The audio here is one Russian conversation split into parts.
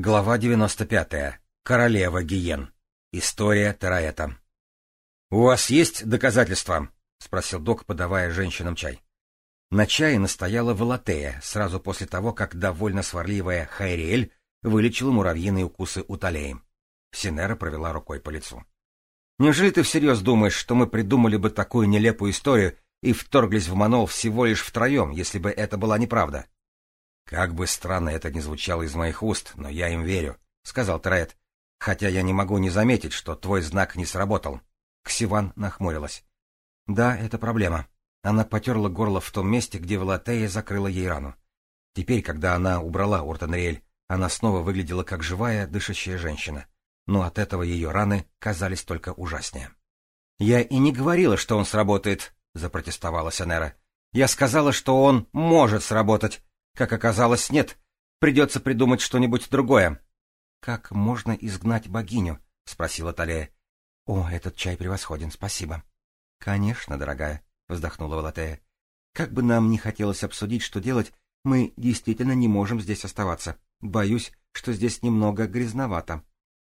Глава 95. Королева Гиен. История Тараэта. «У вас есть доказательства?» — спросил док, подавая женщинам чай. На чае настояла Волотея, сразу после того, как довольно сварливая Хайриэль вылечила муравьиные укусы у Талеи. Синера провела рукой по лицу. «Неужели ты всерьез думаешь, что мы придумали бы такую нелепую историю и вторглись в Манол всего лишь втроем, если бы это была неправда?» Как бы странно это ни звучало из моих уст, но я им верю, сказал Трайт. Хотя я не могу не заметить, что твой знак не сработал. Ксиван нахмурилась. Да, это проблема. Она потерла горло в том месте, где Валатея закрыла ей рану. Теперь, когда она убрала Ортенриэль, она снова выглядела как живая, дышащая женщина. Но от этого ее раны казались только ужаснее. «Я и не говорила, что он сработает», — запротестовала Сенера. «Я сказала, что он может сработать. Как оказалось, нет. Придется придумать что-нибудь другое. — Как можно изгнать богиню? — спросила Талея. — О, этот чай превосходен, спасибо. — Конечно, дорогая, — вздохнула Валатея. — Как бы нам ни хотелось обсудить, что делать, мы действительно не можем здесь оставаться. Боюсь, что здесь немного грязновато.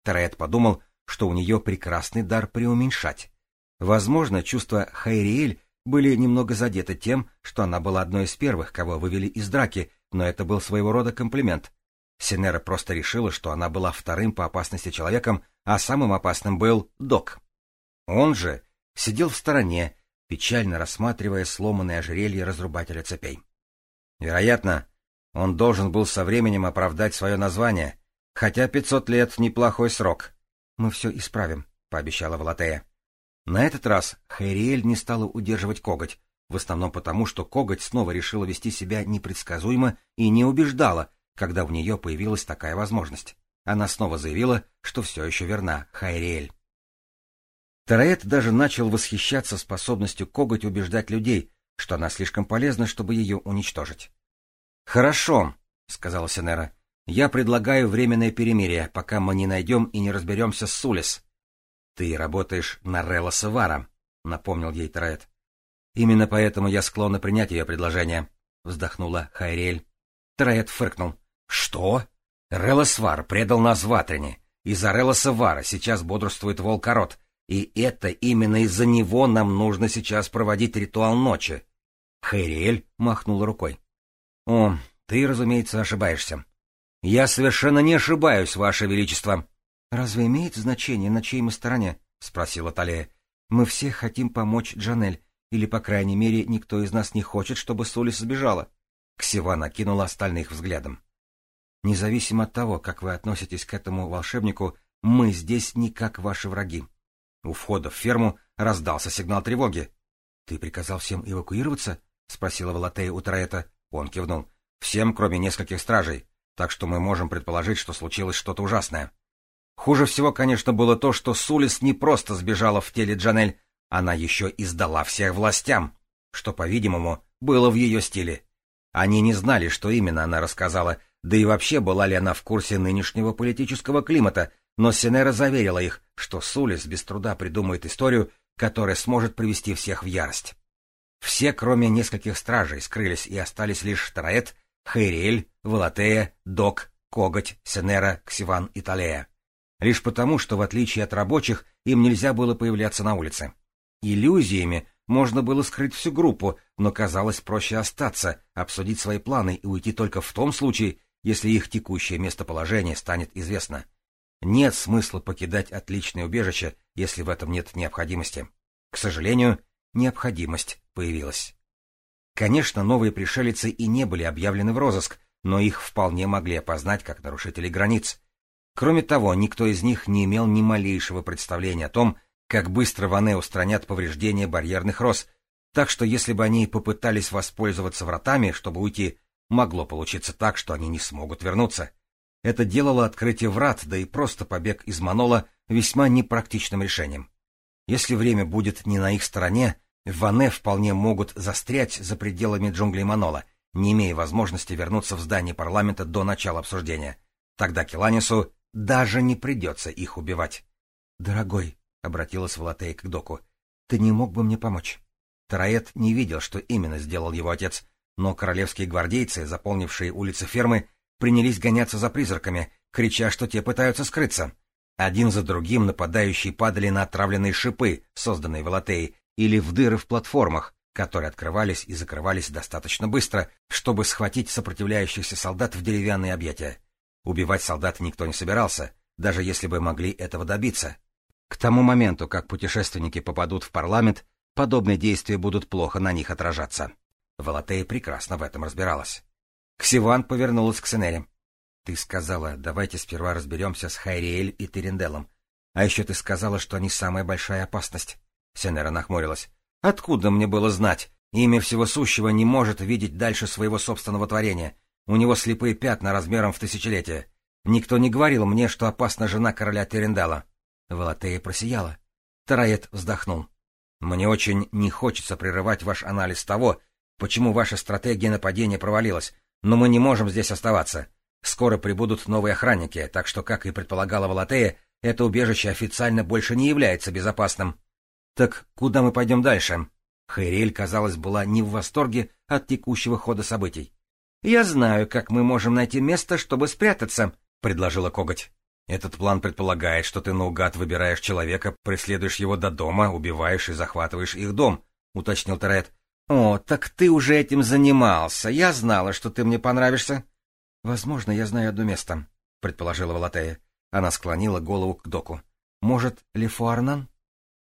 Тарет подумал, что у нее прекрасный дар преуменьшать. Возможно, чувство Хайриэль были немного задеты тем, что она была одной из первых, кого вывели из драки, но это был своего рода комплимент. Синера просто решила, что она была вторым по опасности человеком, а самым опасным был Док. Он же сидел в стороне, печально рассматривая сломанные ожерелья разрубателя цепей. Вероятно, он должен был со временем оправдать свое название, хотя пятьсот лет — неплохой срок. — Мы все исправим, — пообещала Валатея. На этот раз Хайриэль не стала удерживать коготь, в основном потому, что коготь снова решила вести себя непредсказуемо и не убеждала, когда в нее появилась такая возможность. Она снова заявила, что все еще верна Хайриэль. Тараэт даже начал восхищаться способностью коготь убеждать людей, что она слишком полезна, чтобы ее уничтожить. «Хорошо», — сказала Сенера, — «я предлагаю временное перемирие, пока мы не найдем и не разберемся с Сулис. «Ты работаешь на Релла Савара», — напомнил ей Тред. «Именно поэтому я склонна принять ее предложение», — вздохнула Хайриэль. Тред фыркнул. «Что? Релла предал нас Ватрине. Из-за Релла сейчас бодрствует волкорот, и это именно из-за него нам нужно сейчас проводить ритуал ночи». Хайриэль махнула рукой. «О, ты, разумеется, ошибаешься». «Я совершенно не ошибаюсь, Ваше Величество», «Разве имеет значение, на чьей мы стороне?» — спросила Талия. «Мы все хотим помочь Джанель, или, по крайней мере, никто из нас не хочет, чтобы Сулис сбежала». Ксива накинула остальных взглядом. «Независимо от того, как вы относитесь к этому волшебнику, мы здесь не как ваши враги». У входа в ферму раздался сигнал тревоги. «Ты приказал всем эвакуироваться?» — спросила Валатея у Троэта. Он кивнул. «Всем, кроме нескольких стражей. Так что мы можем предположить, что случилось что-то ужасное». Хуже всего, конечно, было то, что Сулис не просто сбежала в теле Джанель, она еще и сдала всех властям, что, по-видимому, было в ее стиле. Они не знали, что именно она рассказала, да и вообще была ли она в курсе нынешнего политического климата, но Синера заверила их, что Сулис без труда придумает историю, которая сможет привести всех в ярость. Все, кроме нескольких стражей, скрылись и остались лишь Тараэт, Хейриэль, Валатея, Док, Коготь, Сенера, Ксиван и Талея лишь потому, что в отличие от рабочих им нельзя было появляться на улице. Иллюзиями можно было скрыть всю группу, но казалось проще остаться, обсудить свои планы и уйти только в том случае, если их текущее местоположение станет известно. Нет смысла покидать отличное убежище, если в этом нет необходимости. К сожалению, необходимость появилась. Конечно, новые пришельцы и не были объявлены в розыск, но их вполне могли опознать как нарушителей границ — Кроме того, никто из них не имел ни малейшего представления о том, как быстро Ване устранят повреждения барьерных роз, так что если бы они попытались воспользоваться вратами, чтобы уйти, могло получиться так, что они не смогут вернуться. Это делало открытие врат, да и просто побег из Манола весьма непрактичным решением. Если время будет не на их стороне, Ване вполне могут застрять за пределами джунглей Манола, не имея возможности вернуться в здание парламента до начала обсуждения. Тогда Келанису даже не придется их убивать. — Дорогой, — обратилась Влатей к доку, — ты не мог бы мне помочь? Тараэт не видел, что именно сделал его отец, но королевские гвардейцы, заполнившие улицы фермы, принялись гоняться за призраками, крича, что те пытаются скрыться. Один за другим нападающие падали на отравленные шипы, созданные Волотеей, или в дыры в платформах, которые открывались и закрывались достаточно быстро, чтобы схватить сопротивляющихся солдат в деревянные объятия. Убивать солдат никто не собирался, даже если бы могли этого добиться. К тому моменту, как путешественники попадут в парламент, подобные действия будут плохо на них отражаться. Волотея прекрасно в этом разбиралась. Ксиван повернулась к Сенере. — Ты сказала, давайте сперва разберемся с Хайриэль и Теренделом. А еще ты сказала, что они самая большая опасность. Сенера нахмурилась. — Откуда мне было знать? Имя всего сущего не может видеть дальше своего собственного творения. У него слепые пятна размером в тысячелетие. Никто не говорил мне, что опасна жена короля Терендала. Валатея просияла. Тараэт вздохнул. Мне очень не хочется прерывать ваш анализ того, почему ваша стратегия нападения провалилась, но мы не можем здесь оставаться. Скоро прибудут новые охранники, так что, как и предполагала Валатея, это убежище официально больше не является безопасным. Так куда мы пойдем дальше? Хайриэль, казалось, была не в восторге от текущего хода событий. «Я знаю, как мы можем найти место, чтобы спрятаться», — предложила коготь. «Этот план предполагает, что ты наугад выбираешь человека, преследуешь его до дома, убиваешь и захватываешь их дом», — уточнил Торет. «О, так ты уже этим занимался. Я знала, что ты мне понравишься». «Возможно, я знаю одно место», — предположила Валатея. Она склонила голову к доку. «Может, Лефуарнан?»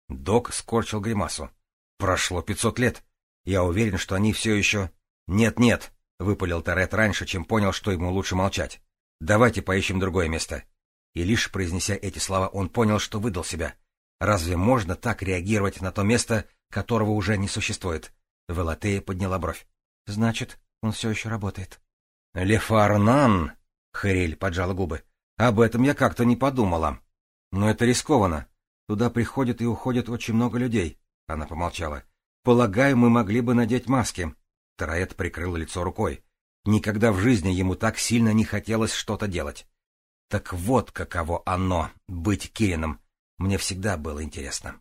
Док скорчил гримасу. «Прошло пятьсот лет. Я уверен, что они все еще...» «Нет-нет», Выпалил Торет раньше, чем понял, что ему лучше молчать. «Давайте поищем другое место». И лишь произнеся эти слова, он понял, что выдал себя. «Разве можно так реагировать на то место, которого уже не существует?» Велатея подняла бровь. «Значит, он все еще работает». «Лефарнан!» — Харель поджала губы. «Об этом я как-то не подумала. Но это рискованно. Туда приходит и уходит очень много людей». Она помолчала. «Полагаю, мы могли бы надеть маски». Тараэт прикрыл лицо рукой. Никогда в жизни ему так сильно не хотелось что-то делать. Так вот каково оно — быть Кирином. Мне всегда было интересно.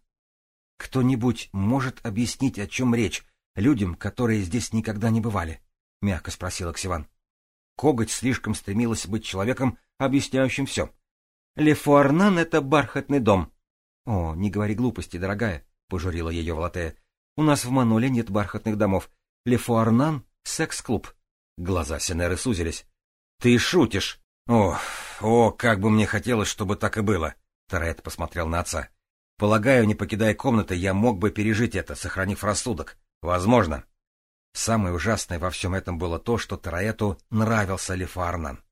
«Кто-нибудь может объяснить, о чем речь, людям, которые здесь никогда не бывали?» — мягко спросила Ксиван. Коготь слишком стремилась быть человеком, объясняющим все. «Лефуарнан — это бархатный дом». «О, не говори глупости, дорогая», — пожурила ее Влатея. «У нас в Маноле нет бархатных домов, Лефуарнан — секс-клуб. Глаза Сенеры сузились. «Ты шутишь!» «О, о, как бы мне хотелось, чтобы так и было!» Торет посмотрел на отца. «Полагаю, не покидая комнаты, я мог бы пережить это, сохранив рассудок. Возможно». Самое ужасное во всем этом было то, что Тараэту нравился Лефуарнан.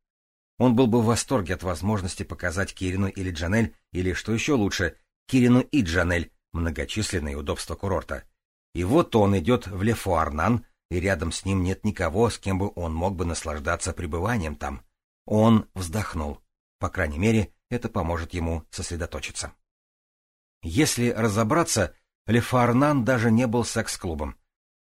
Он был бы в восторге от возможности показать Кирину или Джанель, или, что еще лучше, Кирину и Джанель, многочисленные удобства курорта. И вот он идет в Лефуарнан, и рядом с ним нет никого, с кем бы он мог бы наслаждаться пребыванием там. Он вздохнул. По крайней мере, это поможет ему сосредоточиться. Если разобраться, Лефуарнан даже не был секс-клубом.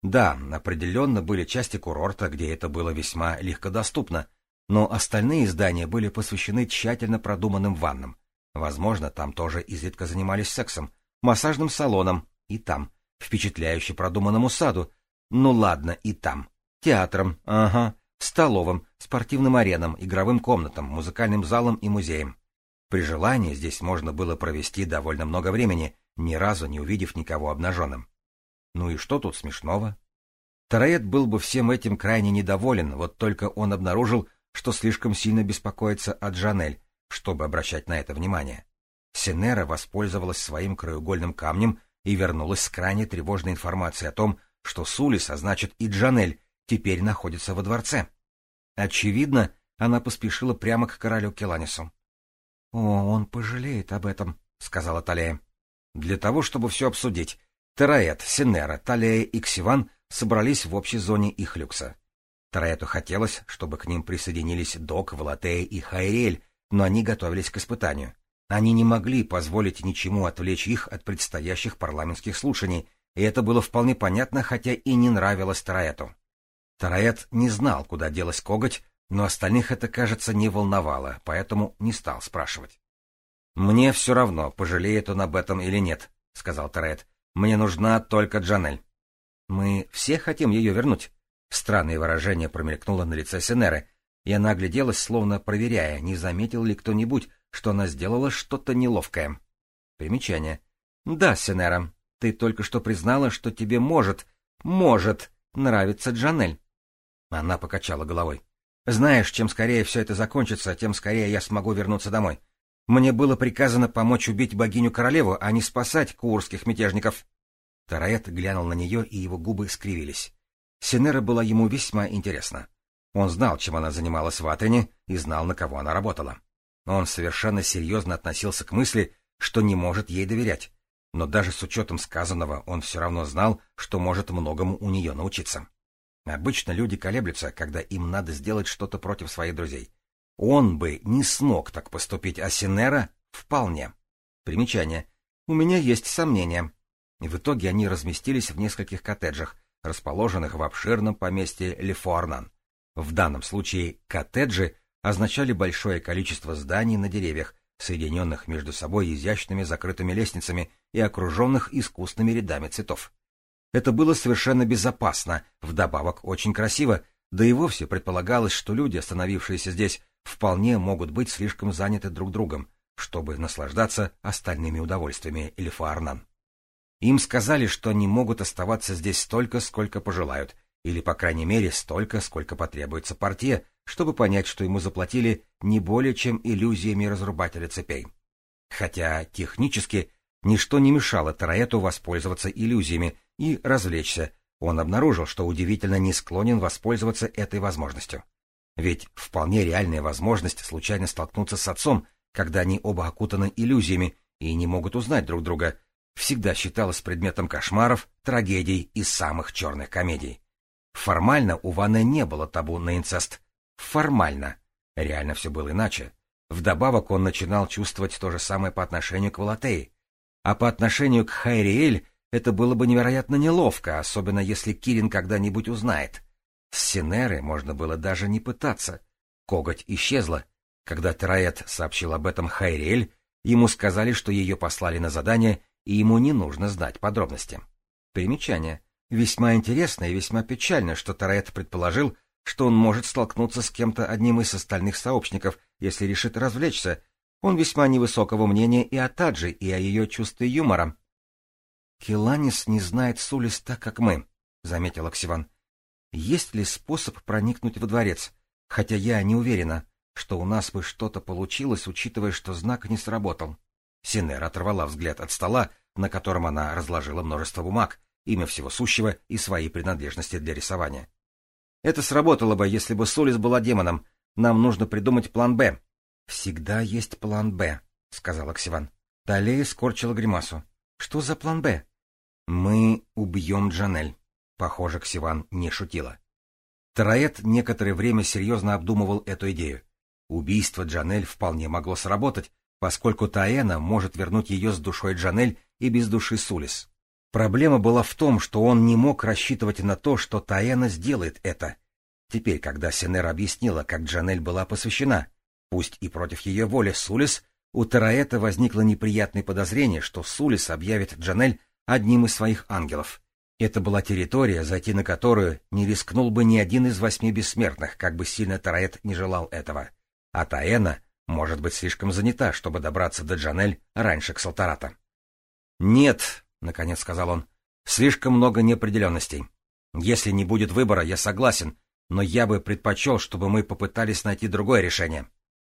Да, определенно были части курорта, где это было весьма легкодоступно, но остальные здания были посвящены тщательно продуманным ваннам. Возможно, там тоже изредка занимались сексом, массажным салоном и там, впечатляюще продуманному саду. Ну ладно, и там. Театром, ага, столовым, спортивным аренам, игровым комнатам, музыкальным залом и музеем. При желании здесь можно было провести довольно много времени, ни разу не увидев никого обнаженным. Ну и что тут смешного? Тароэт был бы всем этим крайне недоволен, вот только он обнаружил, что слишком сильно беспокоится о Джанель, чтобы обращать на это внимание. Синера воспользовалась своим краеугольным камнем и вернулась с крайне тревожной информацией о том, что Сулис, а значит и Джанель, теперь находится во дворце. Очевидно, она поспешила прямо к королю Келанису. — О, он пожалеет об этом, — сказала Талея. — Для того, чтобы все обсудить, Тераэт, Синера, Талея и Ксиван собрались в общей зоне их люкса. Тераэту хотелось, чтобы к ним присоединились Док, Валатея и Хайрель, но они готовились к испытанию. Они не могли позволить ничему отвлечь их от предстоящих парламентских слушаний, и это было вполне понятно, хотя и не нравилось Тараэту. Тараэт не знал, куда делась коготь, но остальных это, кажется, не волновало, поэтому не стал спрашивать. «Мне все равно, пожалеет он об этом или нет», — сказал Тараэт. «Мне нужна только Джанель». «Мы все хотим ее вернуть». Странное выражение промелькнуло на лице Сенеры, и она огляделась, словно проверяя, не заметил ли кто-нибудь, что она сделала что-то неловкое. Примечание. Да, Сенера, ты только что признала, что тебе может, может нравиться Джанель. Она покачала головой. Знаешь, чем скорее все это закончится, тем скорее я смогу вернуться домой. Мне было приказано помочь убить богиню-королеву, а не спасать курских мятежников. Тараэт глянул на нее, и его губы скривились. Синера была ему весьма интересна. Он знал, чем она занималась в Атрине, и знал, на кого она работала но он совершенно серьезно относился к мысли, что не может ей доверять. Но даже с учетом сказанного он все равно знал, что может многому у нее научиться. Обычно люди колеблются, когда им надо сделать что-то против своих друзей. Он бы не смог так поступить, а Синера — вполне. Примечание. У меня есть сомнения. В итоге они разместились в нескольких коттеджах, расположенных в обширном поместье Лефуарнан. В данном случае коттеджи — означали большое количество зданий на деревьях, соединенных между собой изящными закрытыми лестницами и окруженных искусными рядами цветов. Это было совершенно безопасно, вдобавок очень красиво, да и вовсе предполагалось, что люди, остановившиеся здесь, вполне могут быть слишком заняты друг другом, чтобы наслаждаться остальными удовольствиями Элифаарнан. Им сказали, что они могут оставаться здесь столько, сколько пожелают, или, по крайней мере, столько, сколько потребуется партия, чтобы понять, что ему заплатили не более чем иллюзиями разрубателя цепей. Хотя технически ничто не мешало Тараэту воспользоваться иллюзиями и развлечься, он обнаружил, что удивительно не склонен воспользоваться этой возможностью. Ведь вполне реальная возможность случайно столкнуться с отцом, когда они оба окутаны иллюзиями и не могут узнать друг друга, всегда считалась предметом кошмаров, трагедий и самых черных комедий. Формально у Ванны не было табу на инцест, Формально. Реально все было иначе. Вдобавок он начинал чувствовать то же самое по отношению к Валатеи. А по отношению к Хайриэль это было бы невероятно неловко, особенно если Кирин когда-нибудь узнает. С Синеры можно было даже не пытаться. Коготь исчезла. Когда Траэт сообщил об этом Хайриэль, ему сказали, что ее послали на задание, и ему не нужно знать подробности. Примечание. Весьма интересно и весьма печально, что Траэт предположил, что он может столкнуться с кем-то одним из остальных сообщников, если решит развлечься. Он весьма невысокого мнения и о Таджи, и о ее чувстве юмора. «Келанис не знает Сулис так, как мы», — заметила Ксиван. «Есть ли способ проникнуть во дворец? Хотя я не уверена, что у нас бы что-то получилось, учитывая, что знак не сработал». Синер оторвала взгляд от стола, на котором она разложила множество бумаг, имя всего сущего и свои принадлежности для рисования. Это сработало бы, если бы Сулис была демоном. Нам нужно придумать план «Б». «Всегда есть план «Б», — сказал Оксиван. Талея скорчила гримасу. «Что за план «Б»?» «Мы убьем Джанель», — похоже, Ксиван не шутила. Тараэт некоторое время серьезно обдумывал эту идею. Убийство Джанель вполне могло сработать, поскольку Таэна может вернуть ее с душой Джанель и без души Сулис. Проблема была в том, что он не мог рассчитывать на то, что Таяна сделает это. Теперь, когда Сенер объяснила, как Джанель была посвящена, пусть и против ее воли Сулис, у Тараэта возникло неприятное подозрение, что Сулис объявит Джанель одним из своих ангелов. Это была территория, зайти на которую не рискнул бы ни один из восьми бессмертных, как бы сильно Тараэт не желал этого. А Таэна может быть слишком занята, чтобы добраться до Джанель раньше к Салтарата. «Нет», наконец сказал он. Слишком много неопределенностей. Если не будет выбора, я согласен, но я бы предпочел, чтобы мы попытались найти другое решение.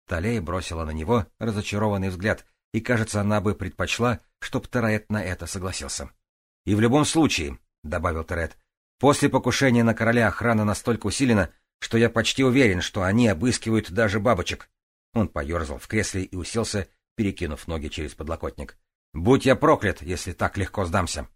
Талей бросила на него разочарованный взгляд, и, кажется, она бы предпочла, чтобы Терет на это согласился. — И в любом случае, — добавил Терет, — после покушения на короля охрана настолько усилена, что я почти уверен, что они обыскивают даже бабочек. Он поерзал в кресле и уселся, перекинув ноги через подлокотник. Будь я проклят, если так легко сдамся.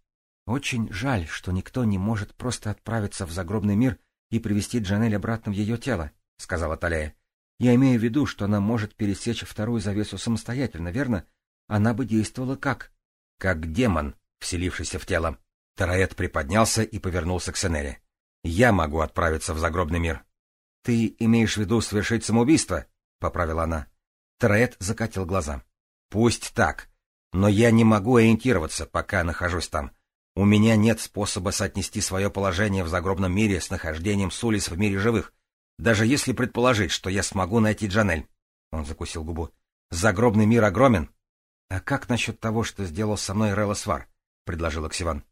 Очень жаль, что никто не может просто отправиться в загробный мир и привести Джанель обратно в ее тело, — сказала Таляя. Я имею в виду, что она может пересечь вторую завесу самостоятельно, верно? Она бы действовала как? Как демон, вселившийся в тело. Тараэт приподнялся и повернулся к Сенеле. Я могу отправиться в загробный мир. Ты имеешь в виду совершить самоубийство? — поправила она. Тараэт закатил глаза. — Пусть так. — но я не могу ориентироваться, пока нахожусь там. У меня нет способа соотнести свое положение в загробном мире с нахождением Сулис в мире живых. Даже если предположить, что я смогу найти Джанель. Он закусил губу. Загробный мир огромен. А как насчет того, что сделал со мной Релла Свар? — предложил Оксиван.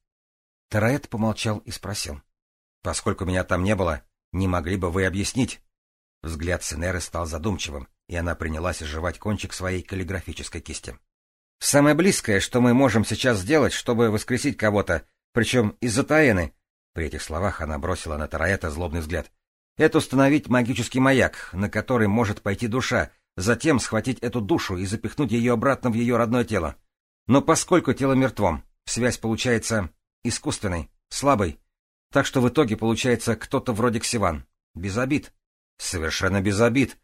Тараэт помолчал и спросил. — Поскольку меня там не было, не могли бы вы объяснить? Взгляд Сенеры стал задумчивым, и она принялась сживать кончик своей каллиграфической кисти. Самое близкое, что мы можем сейчас сделать, чтобы воскресить кого-то, причем из-за Таэны. При этих словах она бросила на Тараэта злобный взгляд. Это установить магический маяк, на который может пойти душа, затем схватить эту душу и запихнуть ее обратно в ее родное тело. Но поскольку тело мертвом, связь получается искусственной, слабой. Так что в итоге получается кто-то вроде Ксиван. Без обид. Совершенно без обид.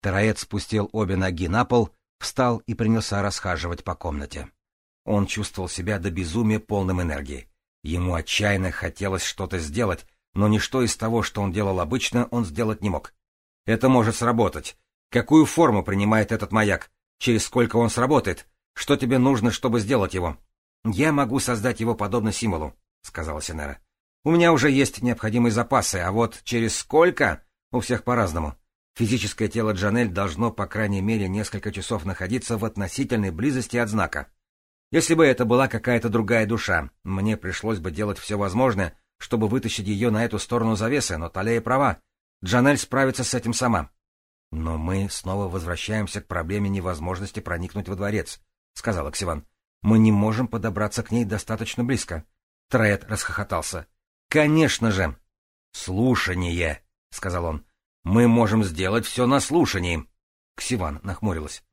Тараэт спустил обе ноги на пол встал и принялся расхаживать по комнате. Он чувствовал себя до безумия полным энергии. Ему отчаянно хотелось что-то сделать, но ничто из того, что он делал обычно, он сделать не мог. Это может сработать. Какую форму принимает этот маяк? Через сколько он сработает? Что тебе нужно, чтобы сделать его? Я могу создать его подобно символу, сказала Синера. У меня уже есть необходимые запасы, а вот через сколько? У всех по-разному. Физическое тело Джанель должно, по крайней мере, несколько часов находиться в относительной близости от знака. Если бы это была какая-то другая душа, мне пришлось бы делать все возможное, чтобы вытащить ее на эту сторону завесы, но Талея права. Джанель справится с этим сама. Но мы снова возвращаемся к проблеме невозможности проникнуть во дворец, — сказал Оксиван. Мы не можем подобраться к ней достаточно близко. Тред расхохотался. — Конечно же! — Слушание, — сказал он. Мы можем сделать все на слушании. Ксиван нахмурилась.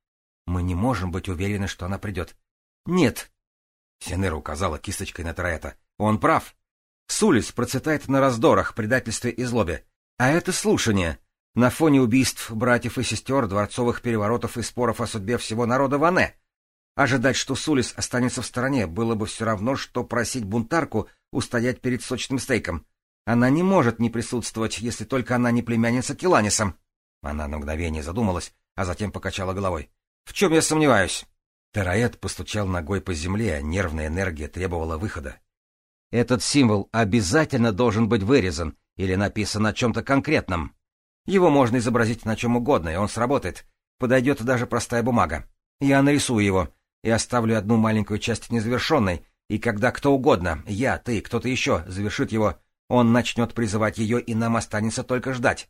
Мы не можем быть уверены, что она придет. Нет. Синера указала кисточкой на Тараэта. Он прав. Сулис процветает на раздорах, предательстве и злобе. А это слушание. На фоне убийств братьев и сестер, дворцовых переворотов и споров о судьбе всего народа Ване. Ожидать, что Сулис останется в стороне, было бы все равно, что просить бунтарку устоять перед сочным стейком. Она не может не присутствовать, если только она не племянница Келанисом. Она на мгновение задумалась, а затем покачала головой. — В чем я сомневаюсь? Тераэт постучал ногой по земле, а нервная энергия требовала выхода. — Этот символ обязательно должен быть вырезан или написан о чем-то конкретном. Его можно изобразить на чем угодно, и он сработает. Подойдет даже простая бумага. Я нарисую его и оставлю одну маленькую часть незавершенной, и когда кто угодно, я, ты, кто-то еще, завершит его, он начнет призывать ее, и нам останется только ждать.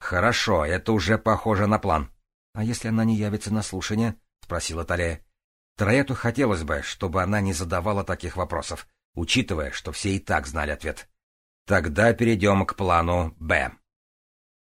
Хорошо, это уже похоже на план. А если она не явится на слушание? спросила Талия. Троету хотелось бы, чтобы она не задавала таких вопросов, учитывая, что все и так знали ответ. Тогда перейдем к плану «Б».